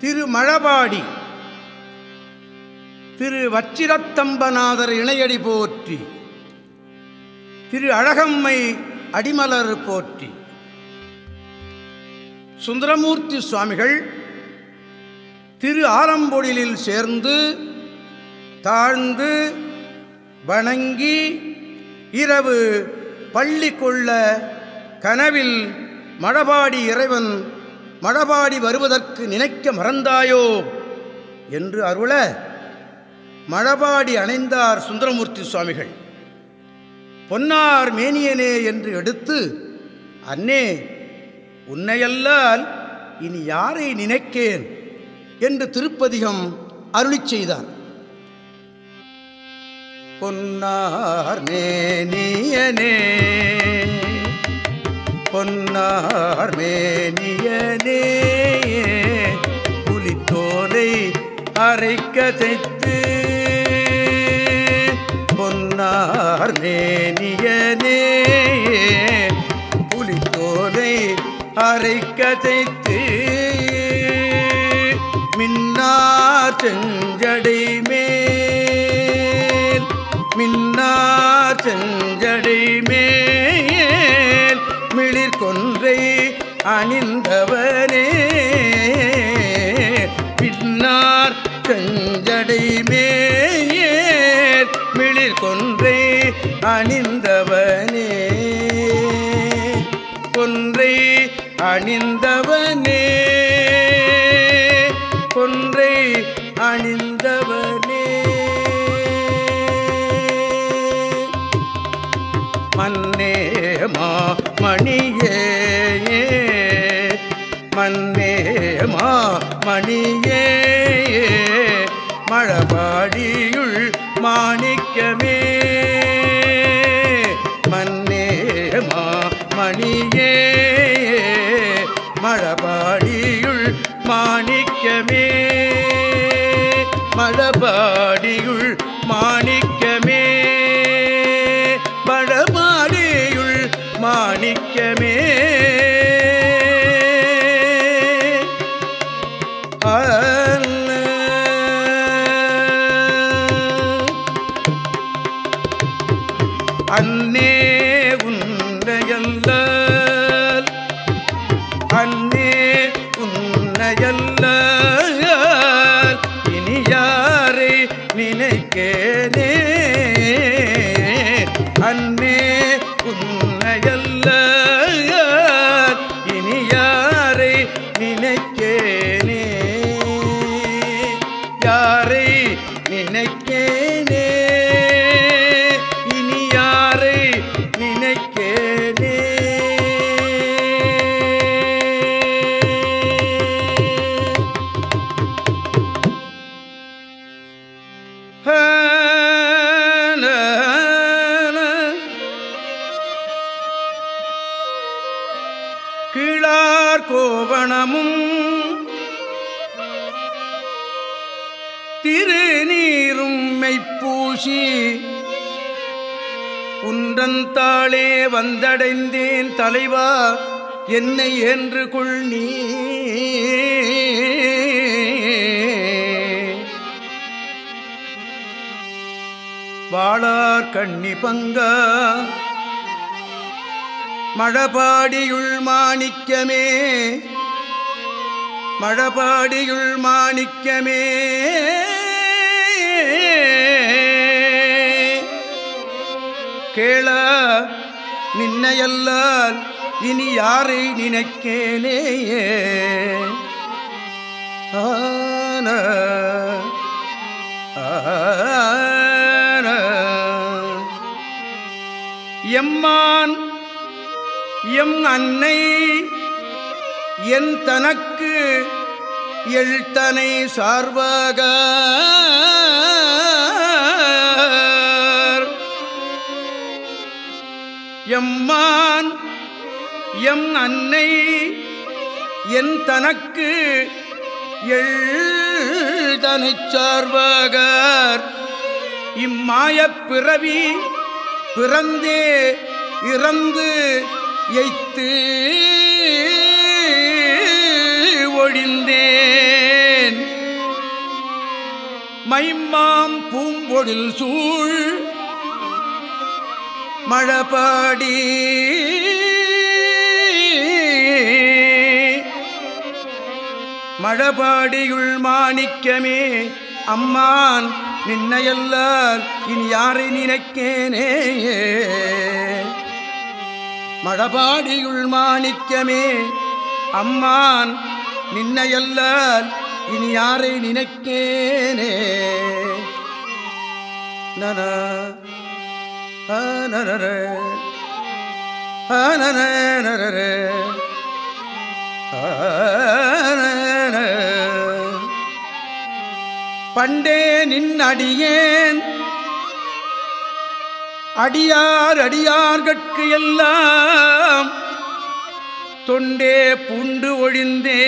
திரு மழபாடி திரு வச்சிரத்தம்பநாதர் இணையடி போற்றி. திரு அழகம்மை அடிமலர் போற்றி. சுந்தரமூர்த்தி சுவாமிகள் திரு ஆலம்பொழிலில் சேர்ந்து தாழ்ந்து வணங்கி இரவு பள்ளி கொள்ள கனவில் மழபாடி இறைவன் மழபாடி வருவதற்கு நினைக்க மறந்தாயோ என்று அருள மழபாடி அணைந்தார் சுந்தரமூர்த்தி சுவாமிகள். பொன்னார் மேனியனே என்று எடுத்து அன்னே உன்னையல்லால் இனி யாரை நினைக்கேன்? என்று திருப்பதிகம் அருளிச் செய்தார். பொன்னார் மேனியனே பொன்னார் மேனியனே. புலித்தோலை அரைக்க தைத்து. பொன்னார் மேனியனே. புலித்தோலை அரைக்க தைத்து. மின்னார் செஞ்சடை மேல் மின்னார் செஞ்ச அணிந்தவனே. பின்னார் கஞ்சடை மேல் மிளிர் கொன்றை அணிந்தவனே. கொன்றை அணிந்தவனே. கொன்றை அணிந்தவனே. மன்னேமா மணியே மன்னே மா மணியே. மழபாடியுள் மாணிக்கமே. மன்னே மா மணியே. மழபாடியுள் மாணிக்கமே. மழபாடியுள் மாணி கீழார் கோவணமும் திருநீரும் மெய்ப்பூசி உன்றந்தாளே வந்தடைந்தேன் தலைவா என்னை என்று கொள் நீ. வாழார் கண்ணி பங்கா மழபாடியுள்மா மாணிக்கமே. மழபாடியுள் மாணிக்கமே. கேள நின்னையல்லால் இனி யாரை நினைக்கேனேயே ஆன. எம்மான் எம் அன்னை என் தனக்கு எழுத்தனை சார்வாக. எம்மான் எம் அன்னை என் தனக்கு எழுதனை சார்வாகார். இம்மாயப் பிறவி பிறந்தே இறந்து எய்த்து ஒழிந்தேன். மைமாம் பூம்பொழில் சூழ் மழபாடி. மழபாடியுள் மாணிக்கமே அம்மான் நின்னையல்லால் இனி யாரை நினைக்கேனே? மழபாடியுள் மாணிக்கமே. அம்மான் நின்னையல்லால் இனி யாரை நினைக்கேனே? நன பண்டே நின் அடியேன் அடியார் அடியார்கட்கு எல்லாம் தொண்டே புண்டு ஒழிந்தேன்.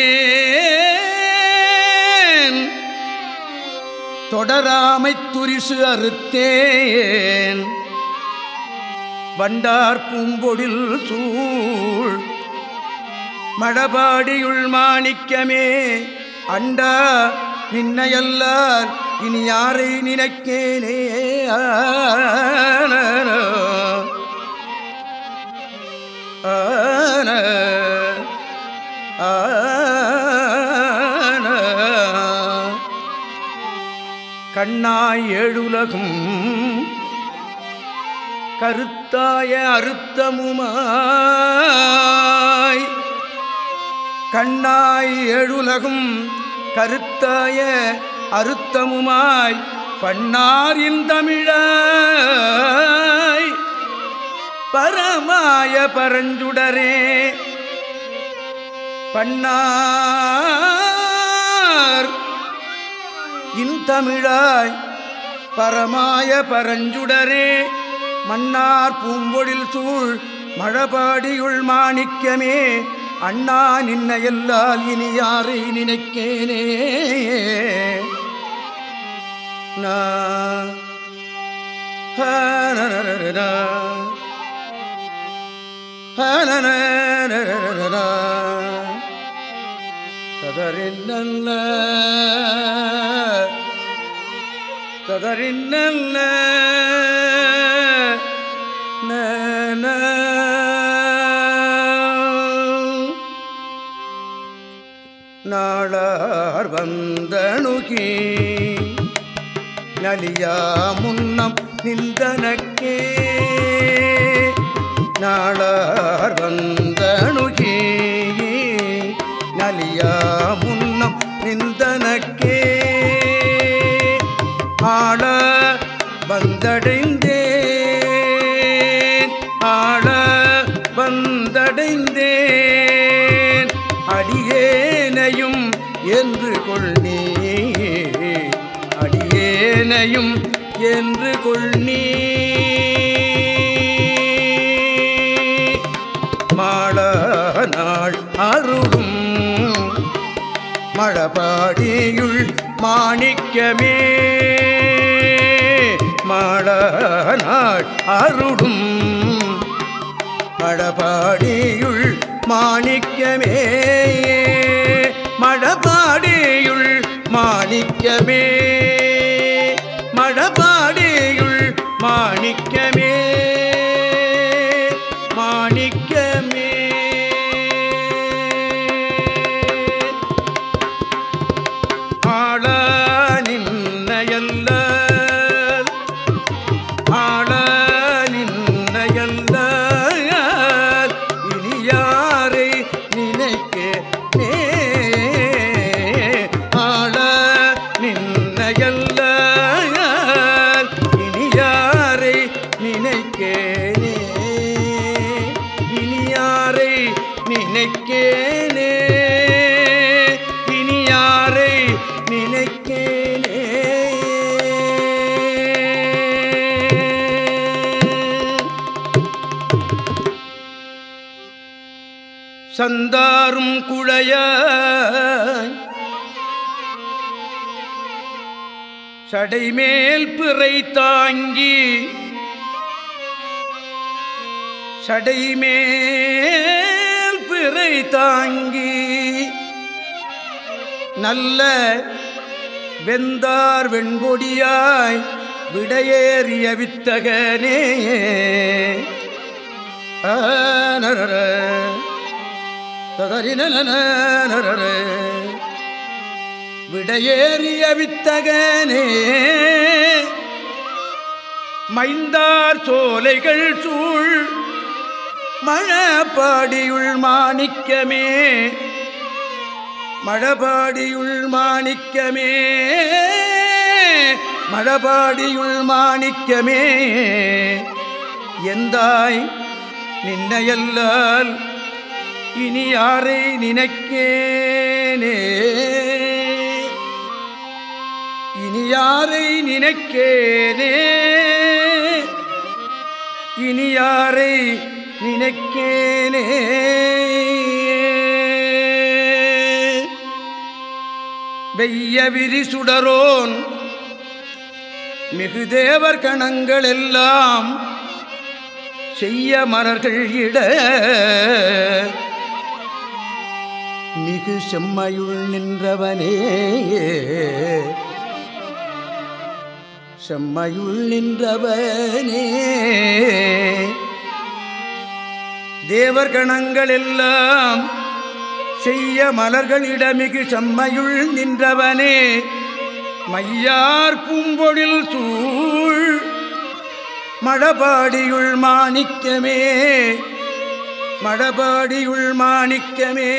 தொடராமை துரிசு அறுத்தேன். வண்டார் பூம்பொடில் சூழ் மழபாடியுள் மாணிக்கமே அண்டா நின்னையல்லார் இனி யாரை நினைக்கேனே? ஆன கண்ணாய் ஏழுலகும் கருத்தாய அறுத்தமுமாய் கண்ணாய் ஏழுலகும் கருத்தாய அறுத்தமுமாய் பண்ணாரின் தமிழாய். பரமாய பரஞ்சுடரே பண்ணார் இன்தமிழாய் பரமாய பரஞ்சுடரே மன்னார் பூம்பொழில் சூழ் மழபாடியுள் மாணிக்கமே அண்ணா நின்ன எல்லால் இனி யாரை நினைக்கேனே நா ஹனனனனனா. ஹனனனனனனா. ததறின்னல்ல ததறின்னல்ல வந்தணுகி. நலியா முன்னம் நிந்தனக்கே நாளார் வந்தணுகி. மாள நாள் அருகும். மழபாடியுள் மாணிக்கமே. மாள நாள் அருடும் மழபாடியுள் மாணிக்கமே. மழபாடியுள் மாணிக்கமே. மழபாடியுள் மாணிக்கமே. நினைக்கேனே. இனி யாரை நினைக்கேனே. சந்தாரும் குழைய சடைமேல் பிறை தாங்கி சடைமேல் திரை தாங்கி நல்ல வெந்தார் வெண்கொடியாய் விடையேறிய வித்தகனே. ஆனரர, ததரினனனரர. விடையேறிய வித்தகனே. மைந்தார் சோலைகள் சூழ் மழபாடியுள் மாணிக்கமே மழபாடியுள் மாணிக்கமே மழபாடியுள் மாணிக்கமே. எந்தாய் நின்னையல்லால் இனி யாரை நினைக்கேனே? இனி யாரை நினைக்கேனே? இனி யாரை நினைக்கேனே. வெய்ய விரி சுடரோன் மிகு தேவர் கணங்கள் எல்லாம் செய்ய மலர்கள் இட மிகு செம்மையுள் நின்றவனே. செம்மையுள் நின்றவனே. தேவர் கணங்கள் எல்லாம் செய்ய மலர்களிடமிகு செம்மையுள் நின்றவனே. மையார் பூம்பொழில் சூழ் மழபாடியுள் மாணிக்கமே. மழபாடியுள் மாணிக்கமே.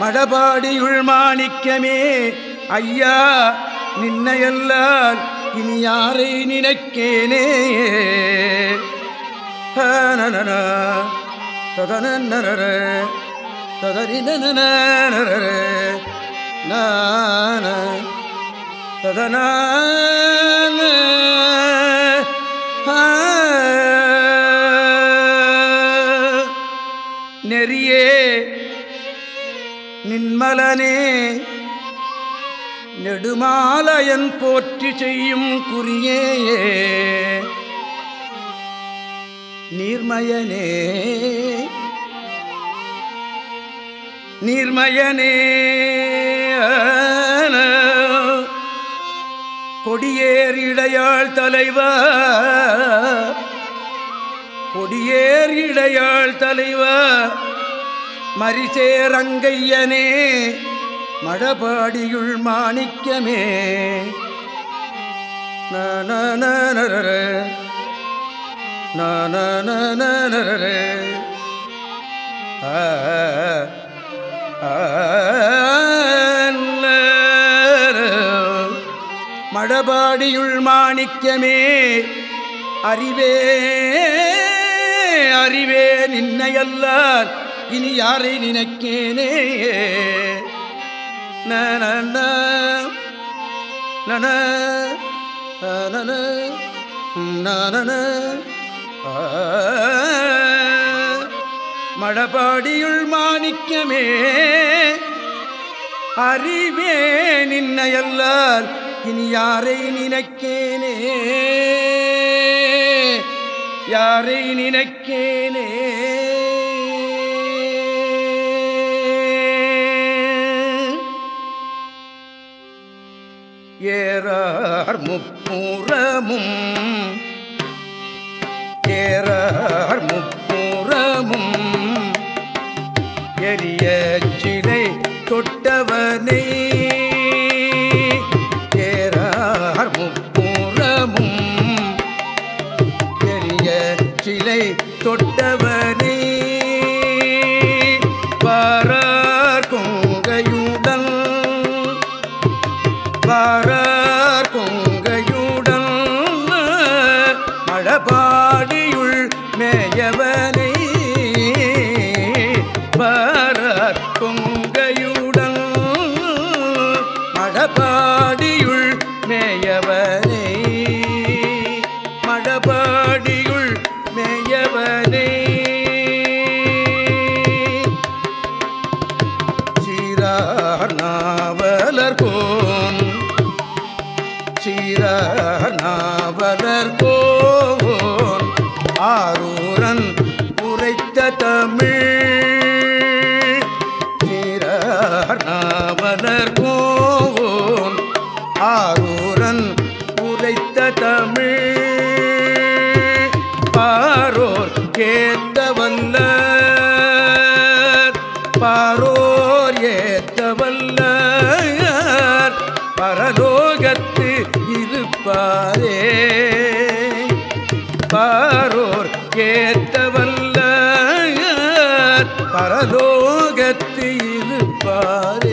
மழபாடியுள் மாணிக்கமே. ஐயா நின்னையல்லால் இனி யாரை நினைக்கேனே? ஹனனன, ததனனனர, ததரினனனரர, நான, ததனான, நெறியே நின்மலனே நெடுமாலயன் போற்றி செய்யும் குறியே நீர்மயனே. நீர்மயனே. கொடியேர் இடையாள் தலைவா. கொடியேர் இடையாள் தலைவா. மரிசேரங்கையனே மழபாடியுள் மாணிக்கமே. நனநனரர, Ah, ah, மழபாடியுள் மாணிக்கமே அறிவே அறிவே நின்னையல்லால் இனி யாரை நினைக்கேனே? நன நன நன நன மழபாடியுள் மாணிக்கமே அறிவே நின்னையல்லால் இனி யாரை நினைக்கேனே? யாரை நினைக்கேனே? ஏறார் முப்புறமும் ஏற முப்புறமும் எரிய சிலை தொட்டவனை. ஏறார் முப்புறமும் எரிய சிலை தொட்டவனை. பாரார் கொங்கையுடன் பாரார் கொங்கையுடன் மழபாடியுள் பாரோர் ஏத்தவல்ல பரலோகத்தில் இருப்பார்.